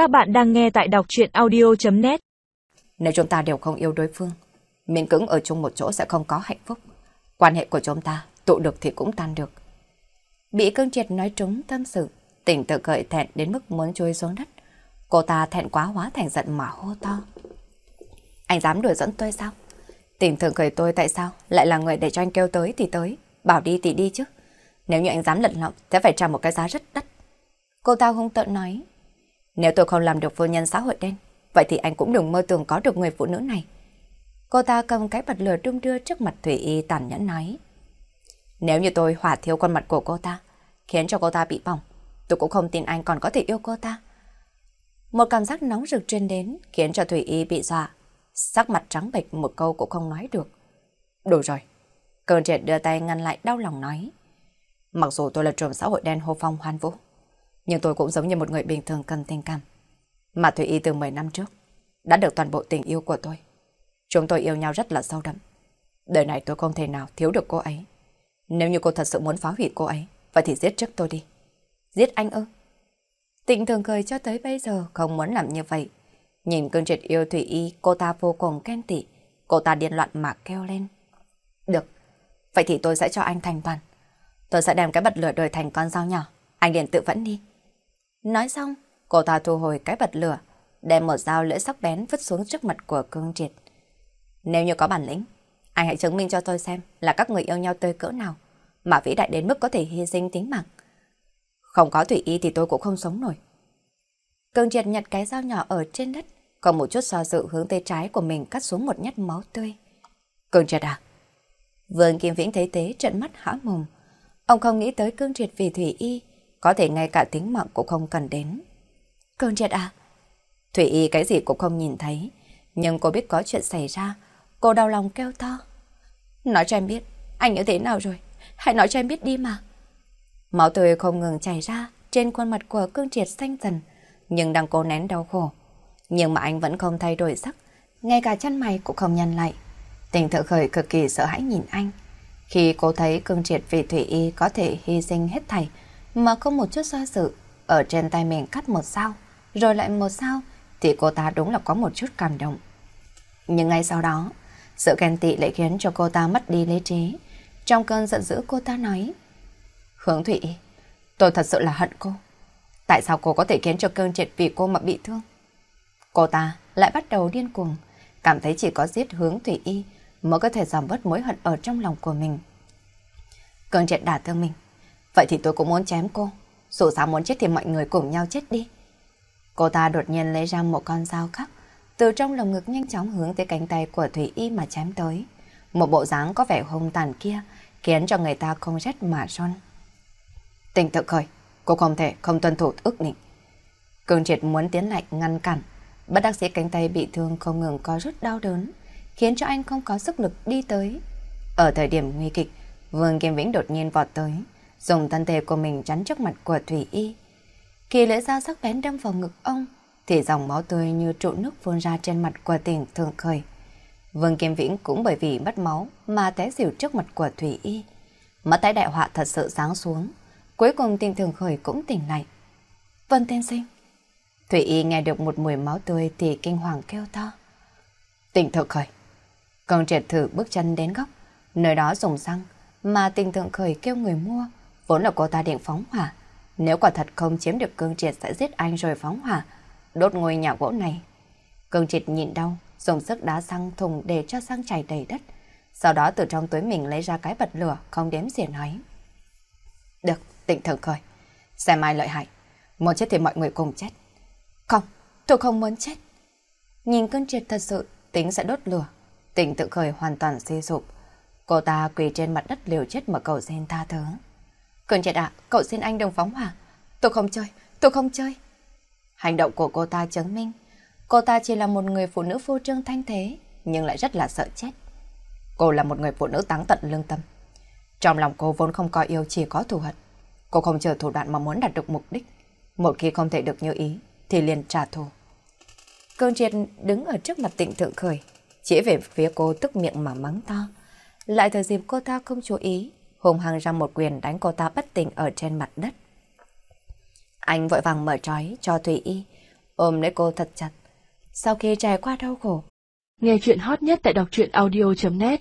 Các bạn đang nghe tại đọc chuyện audio.net Nếu chúng ta đều không yêu đối phương, miễn cứng ở chung một chỗ sẽ không có hạnh phúc. Quan hệ của chúng ta tụ được thì cũng tan được. Bị cương triệt nói trúng tâm sự, tỉnh tự gợi thẹn đến mức muốn trôi xuống đất. Cô ta thẹn quá hóa thành giận mà hô to. Anh dám đuổi dẫn tôi sao? Tỉnh thường cười tôi tại sao lại là người để cho anh kêu tới thì tới, bảo đi thì đi chứ. Nếu như anh dám lận lọng, sẽ phải trả một cái giá rất đắt. Cô ta hung tợn nói. Nếu tôi không làm được phu nhân xã hội đen, vậy thì anh cũng đừng mơ tưởng có được người phụ nữ này. Cô ta cầm cái bật lửa đung đưa trước mặt Thủy Y tàn nhẫn nói. Nếu như tôi hỏa thiêu con mặt của cô ta, khiến cho cô ta bị bỏng, tôi cũng không tin anh còn có thể yêu cô ta. Một cảm giác nóng rực truyền đến khiến cho Thủy Y bị dọa, sắc mặt trắng bệch một câu cũng không nói được. Đủ rồi. Cơn triệt đưa tay ngăn lại đau lòng nói. Mặc dù tôi là trùm xã hội đen hô phong hoan vũ, nhưng tôi cũng giống như một người bình thường cần tình cảm. Mà Thủy Y từ 10 năm trước đã được toàn bộ tình yêu của tôi. Chúng tôi yêu nhau rất là sâu đậm. Đời này tôi không thể nào thiếu được cô ấy. Nếu như cô thật sự muốn phá hủy cô ấy, vậy thì giết trước tôi đi. Giết anh ư? Tịnh thường cười cho tới bây giờ không muốn làm như vậy. Nhìn cơn triệt yêu Thủy Y, cô ta vô cùng khen tị. Cô ta điên loạn mà kêu lên. Được, vậy thì tôi sẽ cho anh thành toàn. Tôi sẽ đem cái bật lửa đời thành con dao nhỏ. Anh liền tự vẫn đi. Nói xong, cô ta thu hồi cái bật lửa, đem một dao lưỡi sắc bén vứt xuống trước mặt của cương triệt. Nếu như có bản lĩnh, anh hãy chứng minh cho tôi xem là các người yêu nhau tươi cỡ nào, mà vĩ đại đến mức có thể hy sinh tính mạng. Không có thủy y thì tôi cũng không sống nổi. Cương triệt nhặt cái dao nhỏ ở trên đất, còn một chút so dự hướng tay trái của mình cắt xuống một nhát máu tươi. Cương triệt à? Vương Kim Vĩnh thấy thế trận mắt hã mồm. Ông không nghĩ tới cương triệt vì thủy y, có thể ngay cả tính mạng cũng không cần đến. Cương triệt à? Thủy y cái gì cũng không nhìn thấy, nhưng cô biết có chuyện xảy ra, cô đau lòng kêu to. Nói cho em biết, anh như thế nào rồi? Hãy nói cho em biết đi mà. Máu tươi không ngừng chảy ra trên khuôn mặt của cương triệt xanh dần, nhưng đang cố nén đau khổ. Nhưng mà anh vẫn không thay đổi sắc, ngay cả chân mày cũng không nhăn lại. Tình thợ khởi cực kỳ sợ hãi nhìn anh. Khi cô thấy cương triệt vì Thủy Y có thể hy sinh hết thảy, mà không một chút do dự, ở trên tay mình cắt một sao, rồi lại một sao, thì cô ta đúng là có một chút cảm động. Nhưng ngay sau đó, sự ghen tị lại khiến cho cô ta mất đi lý trí. Trong cơn giận dữ cô ta nói, Hướng Thụy, tôi thật sự là hận cô. Tại sao cô có thể khiến cho cơn triệt vì cô mà bị thương? Cô ta lại bắt đầu điên cuồng, cảm thấy chỉ có giết hướng Thủy Y mới có thể giảm bớt mối hận ở trong lòng của mình. Cơn triệt đả thương mình, vậy thì tôi cũng muốn chém cô. Dù sao muốn chết thì mọi người cùng nhau chết đi. Cô ta đột nhiên lấy ra một con dao khác, từ trong lồng ngực nhanh chóng hướng tới cánh tay của Thủy Y mà chém tới. Một bộ dáng có vẻ hung tàn kia khiến cho người ta không rét mà son. Tình tự khởi, cô không thể không tuân thủ ước định. Cường triệt muốn tiến lại ngăn cản, bất đắc sĩ cánh tay bị thương không ngừng có rất đau đớn, khiến cho anh không có sức lực đi tới. Ở thời điểm nguy kịch, Vương Kim Vĩnh đột nhiên vọt tới, dùng thân thể của mình chắn trước mặt của Thủy Y. Khi lưỡi dao sắc bén đâm vào ngực ông, thì dòng máu tươi như trụ nước phun ra trên mặt của tỉnh thường khởi. Vương Kim Vĩnh cũng bởi vì mất máu mà té xỉu trước mặt của Thủy Y. Mắt tái đại họa thật sự sáng xuống. Cuối cùng tình thường khởi cũng tỉnh lại. Vân tiên sinh. Thủy Y nghe được một mùi máu tươi thì kinh hoàng kêu to. tình thượng khởi. còn triệt thử bước chân đến góc, nơi đó dùng xăng, mà tình thượng khởi kêu người mua, vốn là cô ta định phóng hỏa. Nếu quả thật không chiếm được cương triệt sẽ giết anh rồi phóng hỏa, đốt ngôi nhà gỗ này. Cương triệt nhìn đau, dùng sức đá xăng thùng để cho xăng chảy đầy đất. Sau đó từ trong túi mình lấy ra cái bật lửa, không đếm xỉa nói. Được, tỉnh thần khởi. Xem ai lợi hại. Muốn chết thì mọi người cùng chết. Không, tôi không muốn chết. Nhìn cơn triệt thật sự, tính sẽ đốt lửa. Tỉnh tự khởi hoàn toàn suy sụp. Cô ta quỳ trên mặt đất liều chết mà cầu xin tha thứ. Cơn triệt ạ, cậu xin anh đừng phóng hỏa. Tôi không chơi, tôi không chơi. Hành động của cô ta chứng minh, cô ta chỉ là một người phụ nữ phô trương thanh thế, nhưng lại rất là sợ chết. Cô là một người phụ nữ táng tận lương tâm. Trong lòng cô vốn không có yêu chỉ có thù hận. Cô không chờ thủ đoạn mà muốn đạt được mục đích. Một khi không thể được như ý, thì liền trả thù. Cơn triệt đứng ở trước mặt tịnh thượng khởi, chỉ về phía cô tức miệng mà mắng to. Lại thời dịp cô ta không chú ý, hùng hăng ra một quyền đánh cô ta bất tỉnh ở trên mặt đất. Anh vội vàng mở trói cho Thùy Y, ôm lấy cô thật chặt. Sau khi trải qua đau khổ, Nghe chuyện hot nhất tại đọc truyện audio.net